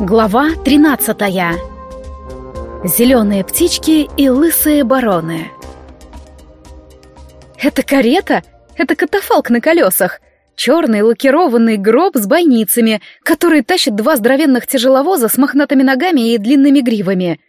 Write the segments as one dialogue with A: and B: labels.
A: Глава 13 Зеленые птички и лысые бароны Это карета? Это катафалк на колесах. Черный лакированный гроб с бойницами, который тащит два здоровенных тяжеловоза с мохнатыми ногами и длинными гривами.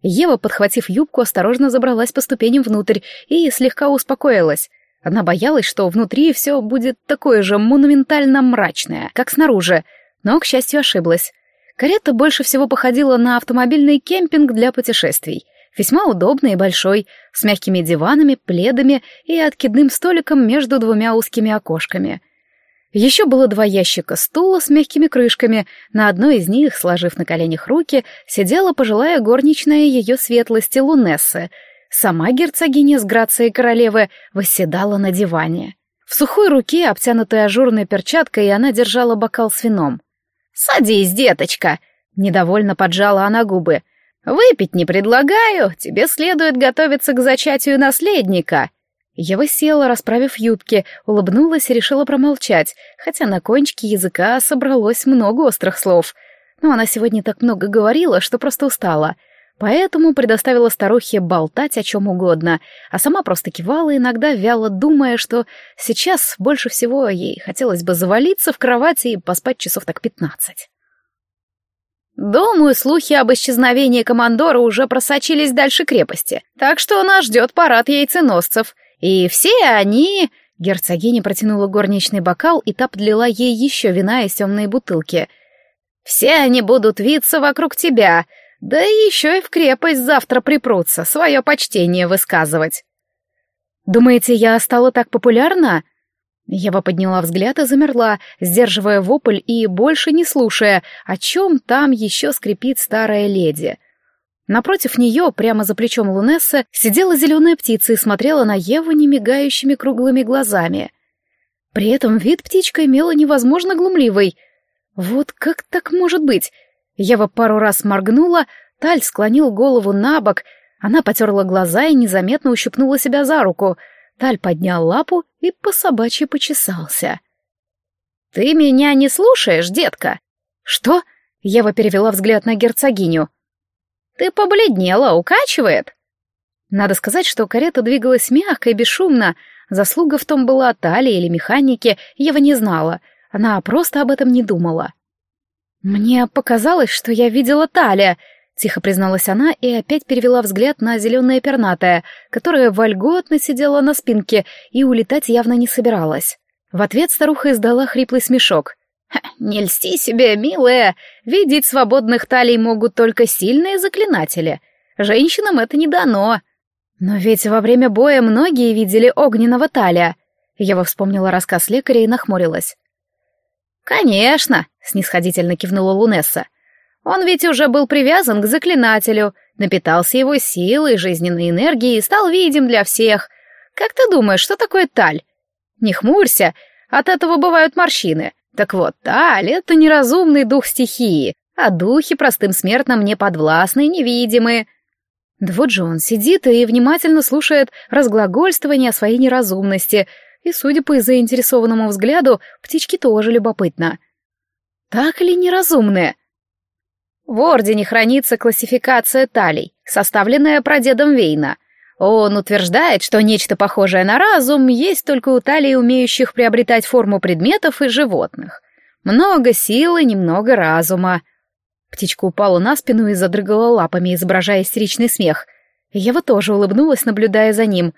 A: Ева, подхватив юбку, осторожно забралась по ступеням внутрь и слегка успокоилась. Она боялась, что внутри все будет такое же монументально мрачное, как снаружи, но, к счастью, ошиблась. Карета больше всего походила на автомобильный кемпинг для путешествий. Весьма удобный и большой, с мягкими диванами, пледами и откидным столиком между двумя узкими окошками. Еще было два ящика стула с мягкими крышками. На одной из них, сложив на коленях руки, сидела пожилая горничная ее светлости Лунессы. Сама герцогиня с грацией королевы восседала на диване. В сухой руке, обтянутой ажурной перчаткой, она держала бокал с вином. «Садись, деточка!» — недовольно поджала она губы. «Выпить не предлагаю, тебе следует готовиться к зачатию наследника». Ева села, расправив юбки, улыбнулась и решила промолчать, хотя на кончике языка собралось много острых слов. Но она сегодня так много говорила, что просто устала. Поэтому предоставила старухе болтать о чем угодно, а сама просто кивала, иногда вяло думая, что сейчас больше всего ей хотелось бы завалиться в кровати и поспать часов так пятнадцать. Думаю, слухи об исчезновении командора уже просочились дальше крепости, так что нас ждет парад яйценосцев. И все они... Герцогиня протянула горничный бокал, и та подлила ей еще вина из темной бутылки. «Все они будут виться вокруг тебя, да еще и в крепость завтра припрутся, свое почтение высказывать». «Думаете, я стала так популярна?» Ева подняла взгляд и замерла, сдерживая вопль и больше не слушая, о чем там еще скрипит старая леди. Напротив нее, прямо за плечом Лунессы, сидела зеленая птица и смотрела на Еву немигающими круглыми глазами. При этом вид птичка имела невозможно глумливый. Вот как так может быть? Ева пару раз моргнула, Таль склонил голову на бок, она потерла глаза и незаметно ущипнула себя за руку. Таль поднял лапу и по собачьи почесался. «Ты меня не слушаешь, детка?» «Что?» — Ева перевела взгляд на герцогиню. Ты побледнела, укачивает. Надо сказать, что карета двигалась мягко и бесшумно. Заслуга в том была Талии или механики, Ева не знала. Она просто об этом не думала. «Мне показалось, что я видела Талия», — тихо призналась она и опять перевела взгляд на зеленое пернатое, которое вольготно сидела на спинке и улетать явно не собиралась. В ответ старуха издала хриплый смешок. «Не льсти себе, милая, видеть свободных талий могут только сильные заклинатели. Женщинам это не дано». «Но ведь во время боя многие видели огненного талия». Ева вспомнила рассказ лекаря и нахмурилась. «Конечно», — снисходительно кивнула Лунесса. «Он ведь уже был привязан к заклинателю, напитался его силой, жизненной энергией и стал видим для всех. Как ты думаешь, что такое таль? Не хмурься, от этого бывают морщины. Так вот, Таль — это неразумный дух стихии, а духи простым смертным не подвластны и невидимы. Да он сидит и внимательно слушает разглагольствование о своей неразумности, и, судя по заинтересованному взгляду, птички тоже любопытно. Так ли неразумные? В Ордене хранится классификация талей, составленная прадедом Вейна. Он утверждает, что нечто похожее на разум есть только у талии, умеющих приобретать форму предметов и животных. Много силы, немного разума. Птичка упала на спину и задрыгала лапами, изображая истеричный смех. Ева тоже улыбнулась, наблюдая за ним.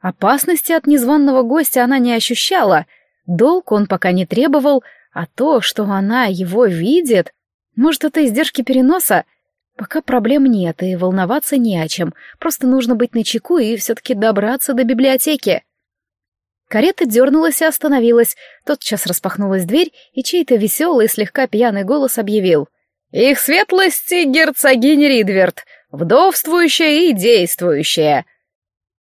A: Опасности от незваного гостя она не ощущала. Долг он пока не требовал, а то, что она его видит... Может, это издержки переноса? Пока проблем нет, и волноваться не о чем. Просто нужно быть начеку и все-таки добраться до библиотеки. Карета дернулась и остановилась. Тотчас распахнулась дверь, и чей-то веселый, слегка пьяный голос объявил. «Их светлости герцогиня Ридверт, вдовствующая и действующая!»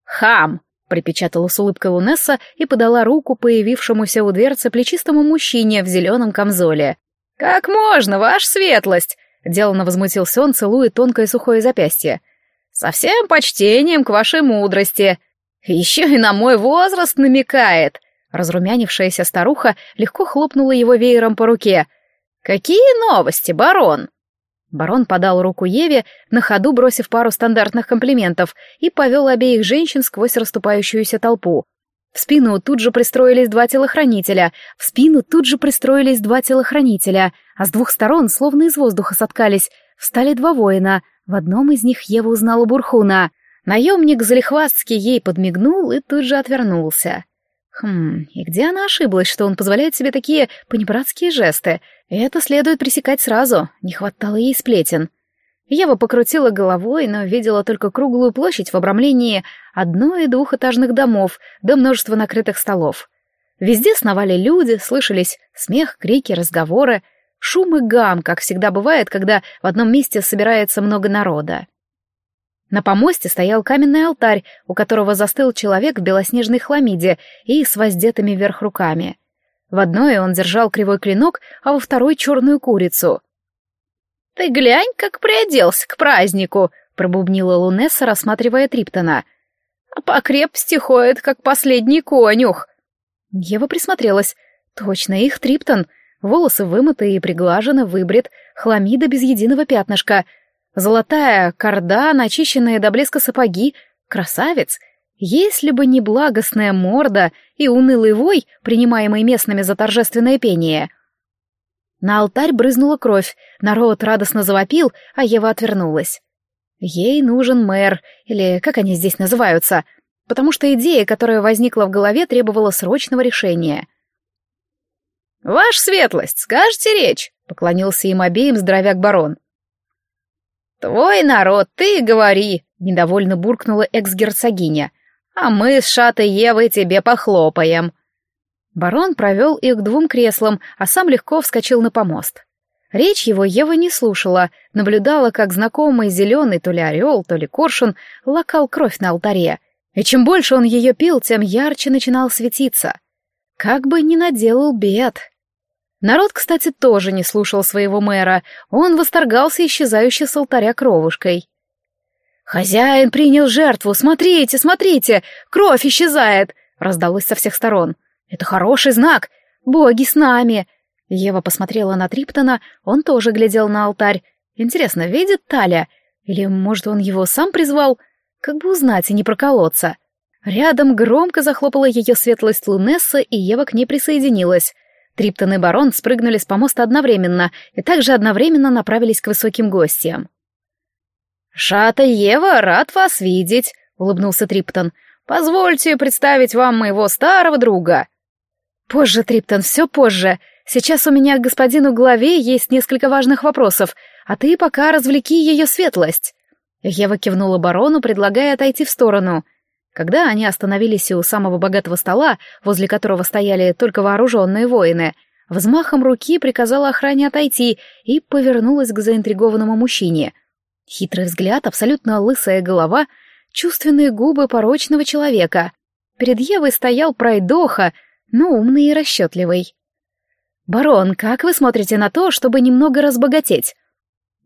A: «Хам!» — припечатала с улыбкой Лунесса и подала руку появившемуся у дверцы плечистому мужчине в зеленом камзоле. «Как можно, ваша светлость? Деланно возмутился он, целуя тонкое сухое запястье. «Со всем почтением к вашей мудрости. Еще и на мой возраст намекает!» Разрумянившаяся старуха легко хлопнула его веером по руке. «Какие новости, барон?» Барон подал руку Еве, на ходу бросив пару стандартных комплиментов, и повел обеих женщин сквозь расступающуюся толпу. В спину тут же пристроились два телохранителя, в спину тут же пристроились два телохранителя, а с двух сторон, словно из воздуха соткались, встали два воина. В одном из них Ева узнала Бурхуна. Наемник залихвастски ей подмигнул и тут же отвернулся. Хм, и где она ошиблась, что он позволяет себе такие понебратские жесты? Это следует пресекать сразу, не хватало ей сплетен. Ева покрутила головой, но видела только круглую площадь в обрамлении одно- и двухэтажных домов, да множество накрытых столов. Везде сновали люди, слышались смех, крики, разговоры, шум и гам, как всегда бывает, когда в одном месте собирается много народа. На помосте стоял каменный алтарь, у которого застыл человек в белоснежной хламиде и с воздетыми вверх руками. В одной он держал кривой клинок, а во второй — черную курицу. «Ты глянь, как приоделся к празднику!» — пробубнила Лунесса, рассматривая Триптона. «А по крепости ходит, как последний конюх!» Ева присмотрелась. «Точно, их Триптон!» Волосы вымыты и приглажены, выбрит, хламида без единого пятнышка — Золотая корда, начищенные до блеска сапоги. Красавец! Если бы не благостная морда и унылый вой, принимаемый местными за торжественное пение. На алтарь брызнула кровь, народ радостно завопил, а Ева отвернулась. Ей нужен мэр, или как они здесь называются, потому что идея, которая возникла в голове, требовала срочного решения. «Ваша светлость, скажете речь?» — поклонился им обеим здоровяк-барон. «Твой народ, ты говори!» — недовольно буркнула экс-герцогиня. «А мы с Шатой Евой тебе похлопаем!» Барон провел их к двум креслам, а сам легко вскочил на помост. Речь его Ева не слушала, наблюдала, как знакомый зеленый то ли орел, то ли коршун лакал кровь на алтаре. И чем больше он ее пил, тем ярче начинал светиться. Как бы ни наделал бед. Народ, кстати, тоже не слушал своего мэра, он восторгался исчезающей с алтаря кровушкой. «Хозяин принял жертву, смотрите, смотрите, кровь исчезает!» раздалось со всех сторон. «Это хороший знак! Боги с нами!» Ева посмотрела на Триптона, он тоже глядел на алтарь. Интересно, видит Таля? Или, может, он его сам призвал? Как бы узнать и не проколоться. Рядом громко захлопала ее светлость Лунесса, и Ева к ней присоединилась. Триптон и барон спрыгнули с помоста одновременно и также одновременно направились к высоким гостям. «Шата Ева, рад вас видеть», — улыбнулся Триптон. «Позвольте представить вам моего старого друга». «Позже, Триптон, все позже. Сейчас у меня к господину главе есть несколько важных вопросов, а ты пока развлеки ее светлость». Ева кивнула барону, предлагая отойти в сторону — когда они остановились у самого богатого стола, возле которого стояли только вооруженные воины, взмахом руки приказала охране отойти и повернулась к заинтригованному мужчине. Хитрый взгляд, абсолютно лысая голова, чувственные губы порочного человека. Перед Евой стоял пройдоха, но умный и расчетливый. «Барон, как вы смотрите на то, чтобы немного разбогатеть?»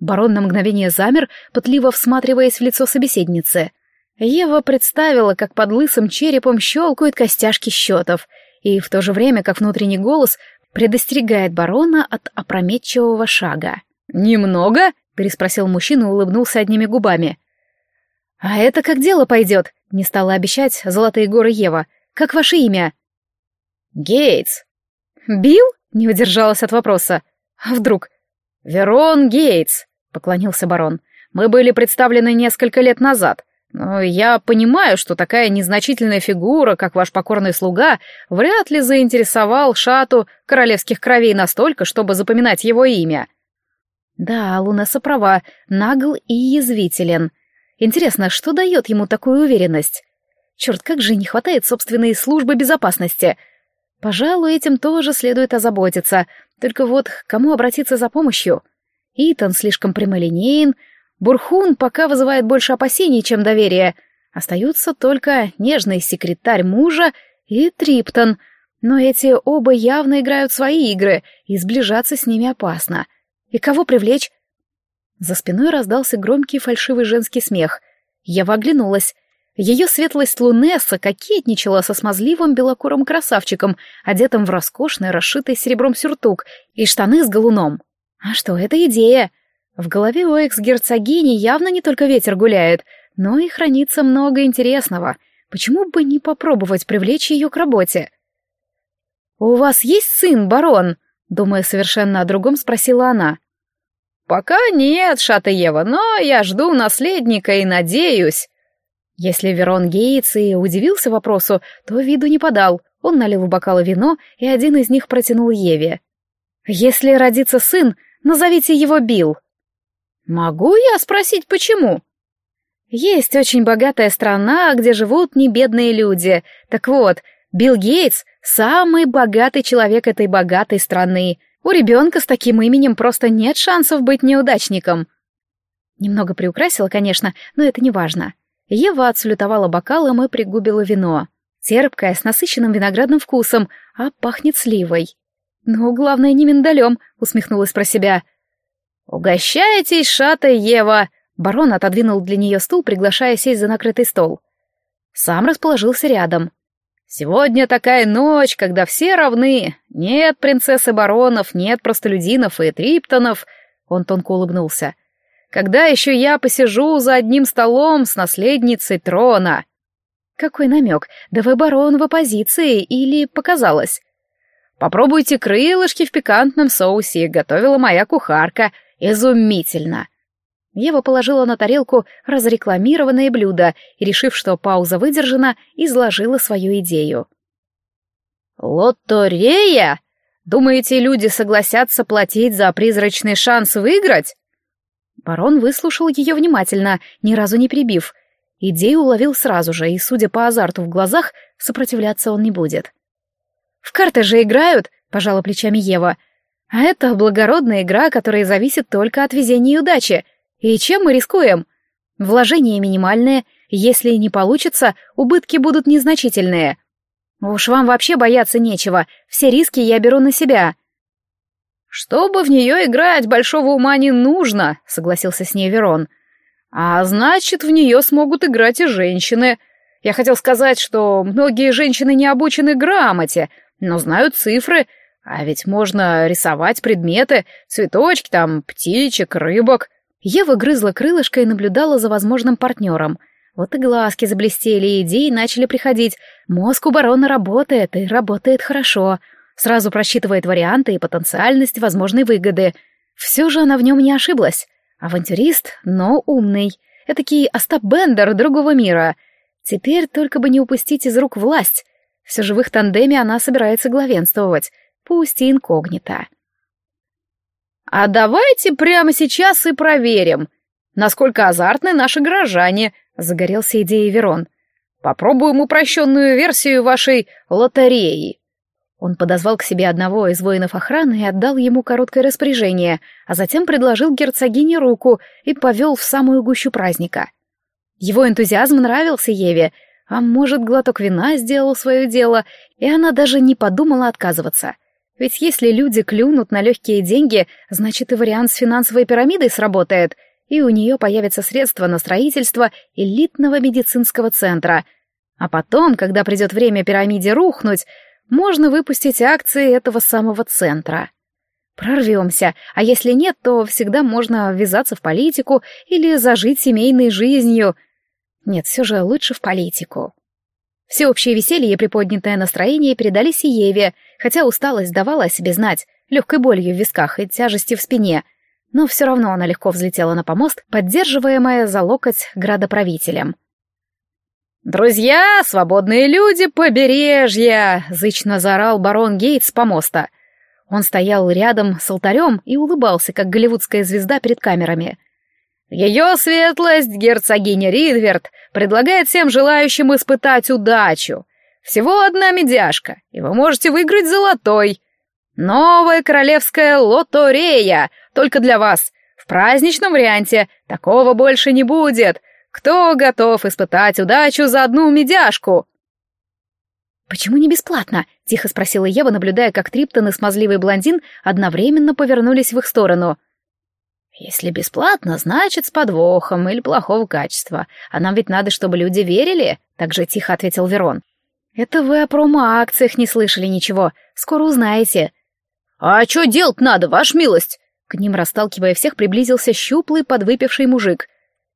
A: Барон на мгновение замер, пытливо всматриваясь в лицо собеседницы — Ева представила, как под лысым черепом щелкают костяшки счетов, и в то же время, как внутренний голос предостерегает барона от опрометчивого шага. «Немного?» — переспросил мужчина и улыбнулся одними губами. «А это как дело пойдет?» — не стала обещать золотые горы Ева. «Как ваше имя?» «Гейтс». «Билл?» — не удержалась от вопроса. «А вдруг?» «Верон Гейтс», — поклонился барон. «Мы были представлены несколько лет назад. Но я понимаю, что такая незначительная фигура, как ваш покорный слуга, вряд ли заинтересовал шату королевских кровей настолько, чтобы запоминать его имя. Да, Лунесса права, нагл и язвителен. Интересно, что дает ему такую уверенность? Черт, как же не хватает собственной службы безопасности. Пожалуй, этим тоже следует озаботиться. Только вот к кому обратиться за помощью? Итан слишком прямолинеен, Бурхун пока вызывает больше опасений, чем доверия. Остаются только нежный секретарь мужа и Триптон, но эти оба явно играют свои игры, и сближаться с ними опасно. И кого привлечь? За спиной раздался громкий фальшивый женский смех. Я оглянулась. Ее светлость Лунесса кокетничала со смазливым белокурым красавчиком, одетым в роскошный, расшитый серебром сюртук и штаны с галуном. А что, это идея. В голове у экс-герцогини явно не только ветер гуляет, но и хранится много интересного. Почему бы не попробовать привлечь ее к работе? «У вас есть сын, барон?» Думая совершенно о другом, спросила она. «Пока нет, Шатаева, но я жду наследника и надеюсь». Если Верон Гейтс и удивился вопросу, то виду не подал. Он налил в бокалы вино, и один из них протянул Еве. «Если родится сын, назовите его Билл». «Могу я спросить, почему?» «Есть очень богатая страна, где живут небедные люди. Так вот, Билл Гейтс — самый богатый человек этой богатой страны. У ребенка с таким именем просто нет шансов быть неудачником». Немного приукрасила, конечно, но это не важно. Ева отсалютовала бокалом и пригубила вино. Терпкое, с насыщенным виноградным вкусом, а пахнет сливой. «Ну, главное, не миндалем», — усмехнулась про себя. «Угощайтесь, шата Ева!» Барон отодвинул для нее стул, приглашая сесть за накрытый стол. Сам расположился рядом. «Сегодня такая ночь, когда все равны. Нет принцессы баронов, нет простолюдинов и триптонов». Он тонко улыбнулся. «Когда еще я посижу за одним столом с наследницей трона?» Какой намек? Да вы барон в оппозиции или показалось? Попробуйте крылышки в пикантном соусе, готовила моя кухарка. Изумительно. Ева положила на тарелку разрекламированное блюдо и, решив, что пауза выдержана, изложила свою идею. «Лотерея? Думаете, люди согласятся платить за призрачный шанс выиграть?» Барон выслушал ее внимательно, ни разу не прибив, Идею уловил сразу же, и, судя по азарту в глазах, сопротивляться он не будет. «В карты же играют», — пожала плечами Ева. «А это благородная игра, которая зависит только от везения и удачи. И чем мы рискуем? Вложения минимальные, если не получится, убытки будут незначительные. Уж вам вообще бояться нечего, все риски я беру на себя». «Чтобы в нее играть, большого ума не нужно», — согласился с ней Верон. А значит, в нее смогут играть и женщины. Я хотел сказать, что многие женщины не обучены грамоте, но знают цифры, а ведь можно рисовать предметы, цветочки там, птичек, рыбок. Ева грызла крылышко и наблюдала за возможным партнером. Вот и глазки заблестели, и идеи начали приходить. Мозг у барона работает, и работает хорошо. Сразу просчитывает варианты и потенциальность возможной выгоды. Все же она в нем не ошиблась. Авантюрист, но умный. Этакий Остап Бендер другого мира. Теперь только бы не упустить из рук власть. Все же в их тандеме она собирается главенствовать, пусть и инкогнито. «А давайте прямо сейчас и проверим, насколько азартны наши горожане», — загорелся идеей Верон. «Попробуем упрощенную версию вашей лотереи». Он подозвал к себе одного из воинов охраны и отдал ему короткое распоряжение, а затем предложил герцогине руку и повел в самую гущу праздника. Его энтузиазм нравился Еве, а может, глоток вина сделал свое дело, и она даже не подумала отказываться. Ведь если люди клюнут на легкие деньги, значит и вариант с финансовой пирамидой сработает, и у нее появятся средства на строительство элитного медицинского центра. А потом, когда придет время пирамиде рухнуть, можно выпустить акции этого самого центра. Прорвемся, а если нет, то всегда можно ввязаться в политику или зажить семейной жизнью. Нет, все же лучше в политику. Всеобщее веселье и приподнятое настроение передались и Еве, хотя усталость давала о себе знать, легкой болью в висках и тяжестью в спине, но все равно она легко взлетела на помост, поддерживаемая за локоть градоправителем. «Друзья, свободные люди побережья!» — зычно заорал барон Гейтс с помоста. Он стоял рядом с алтарем и улыбался, как голливудская звезда перед камерами. «Ее светлость, герцогиня Ридверт, предлагает всем желающим испытать удачу. Всего одна медяшка, и вы можете выиграть золотой. Новая королевская лотерея, только для вас, в праздничном варианте. Такого больше не будет. Кто готов испытать удачу за одну медяшку?» «Почему не бесплатно?» — тихо спросила Ева, наблюдая, как Триптон и смазливый блондин одновременно повернулись в их сторону. «Если бесплатно, значит, с подвохом или плохого качества. А нам ведь надо, чтобы люди верили», — так же тихо ответил Верон. «Это вы о промо-акциях не слышали ничего. Скоро узнаете». «А что делать надо, ваша милость?» К ним, расталкивая всех, приблизился щуплый подвыпивший мужик.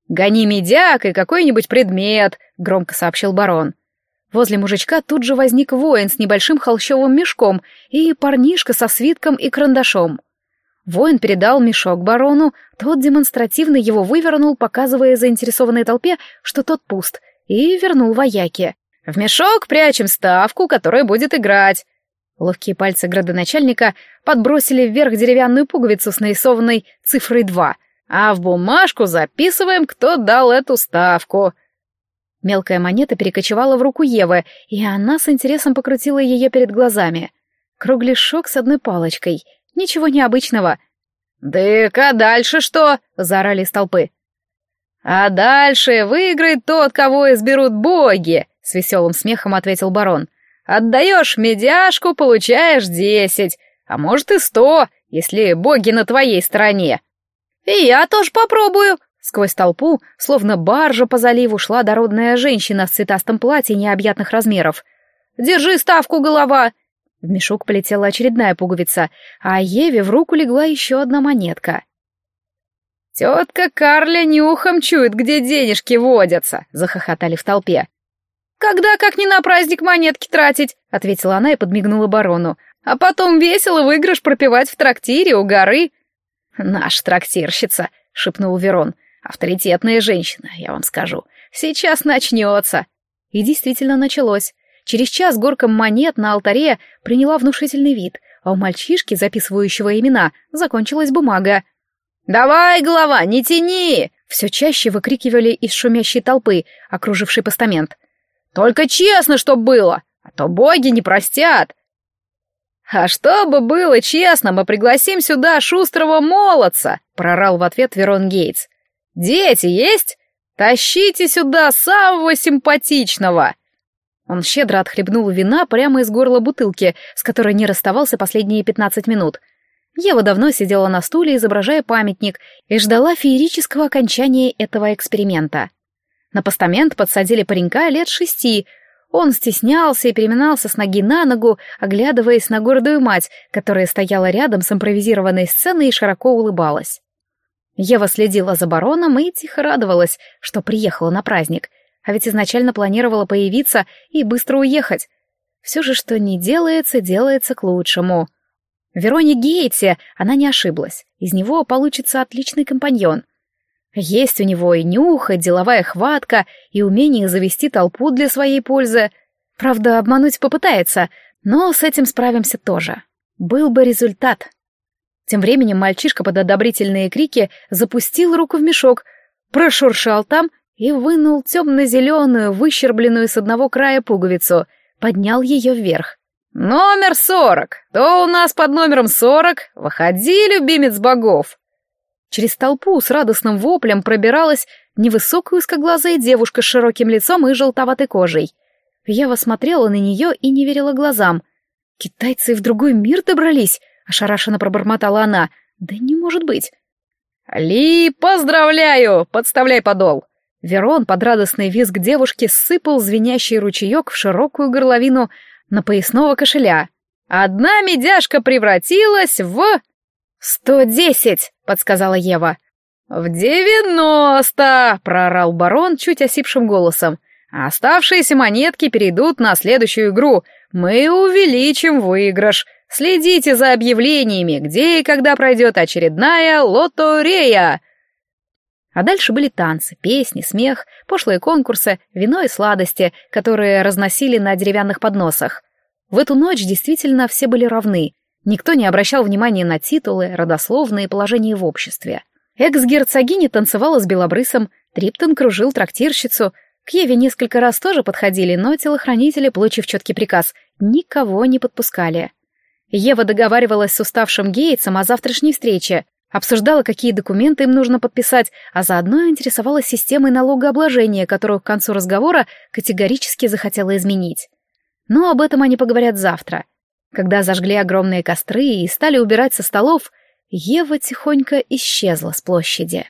A: «Гони медяк и какой-нибудь предмет», — громко сообщил барон. Возле мужичка тут же возник воин с небольшим холщовым мешком и парнишка со свитком и карандашом. Воин передал мешок барону, тот демонстративно его вывернул, показывая заинтересованной толпе, что тот пуст, и вернул вояке. «В мешок прячем ставку, которая будет играть». Ловкие пальцы градоначальника подбросили вверх деревянную пуговицу с нарисованной цифрой два, а в бумажку записываем, кто дал эту ставку. Мелкая монета перекочевала в руку Евы, и она с интересом покрутила ее перед глазами. Кругляшок с одной палочкой. Ничего необычного. «Дык, а дальше что?» — заорали из толпы. «А дальше выиграет тот, кого изберут боги», — с веселым смехом ответил барон. «Отдаешь медяшку, получаешь десять, а может и сто, если боги на твоей стороне». «И я тоже попробую», Сквозь толпу, словно баржа по заливу, шла дородная женщина в цветастом платье необъятных размеров. «Держи ставку, голова!» В мешок полетела очередная пуговица, а Еве в руку легла еще одна монетка. «Тетка Карля нюхом чует, где денежки водятся!» — захохотали в толпе. «Когда, как не на праздник, монетки тратить?» — ответила она и подмигнула барону. «А потом весело выигрыш пропивать в трактире у горы». «Наша трактирщица», — шепнул Верон. Авторитетная женщина, я вам скажу. Сейчас начнется. И действительно началось. Через час горка монет на алтаре приняла внушительный вид, а у мальчишки, записывающего имена, закончилась бумага. «Давай, голова, не тяни!» Все чаще выкрикивали из шумящей толпы, окружившей постамент. «Только честно, чтоб было, а то боги не простят!» «А чтобы было честно, мы пригласим сюда шустрого молодца!» — прорал в ответ Верон Гейтс. «Дети есть? Тащите сюда самого симпатичного!» Он щедро отхлебнул вина прямо из горла бутылки, с которой не расставался последние пятнадцать минут. Ева давно сидела на стуле, изображая памятник, и ждала феерического окончания этого эксперимента. На постамент подсадили паренька лет шести. Он стеснялся и переминался с ноги на ногу, оглядываясь на гордую мать, которая стояла рядом с импровизированной сценой и широко улыбалась. Ева следила за бароном и тихо радовалась, что приехала на праздник, а ведь изначально планировала появиться и быстро уехать. Все же, что не делается, делается к лучшему. Вероне Гейте она не ошиблась, из него получится отличный компаньон. Есть у него и нюх, и деловая хватка, и умение завести толпу для своей пользы. Правда, обмануть попытается, но с этим справимся тоже. Был бы результат. Тем временем мальчишка под одобрительные крики запустил руку в мешок, прошуршал там и вынул темно-зеленую, выщербленную с одного края пуговицу, поднял ее вверх. «Номер сорок! Кто у нас под номером сорок? Выходи, любимец богов!» Через толпу с радостным воплем пробиралась невысокая узкоглазая девушка с широким лицом и желтоватой кожей. Я смотрела на нее и не верила глазам. Китайцы в другой мир добрались, Ошарашенно пробормотала она. «Да не может быть!» «Ли, поздравляю! Подставляй подол!» Верон под радостный визг девушки сыпал звенящий ручеек в широкую горловину на поясного кошеля. «Одна медяшка превратилась в...» «Сто десять!» — подсказала Ева. «В девяносто!» — прорал барон чуть осипшим голосом. «Оставшиеся монетки перейдут на следующую игру. Мы увеличим выигрыш. Следите за объявлениями, где и когда пройдет очередная лотерея. А дальше были танцы, песни, смех, пошлые конкурсы, вино и сладости, которые разносили на деревянных подносах. В эту ночь действительно все были равны. Никто не обращал внимания на титулы, родословные положения в обществе. Экс-герцогиня танцевала с белобрысом, Триптон кружил трактирщицу. К Еве несколько раз тоже подходили, но телохранители, получив четкий приказ, никого не подпускали. Ева договаривалась с уставшим Гейтсом о завтрашней встрече, обсуждала, какие документы им нужно подписать, а заодно интересовалась системой налогообложения, которую к концу разговора категорически захотела изменить. Но об этом они поговорят завтра. Когда зажгли огромные костры и стали убирать со столов, Ева тихонько исчезла с площади.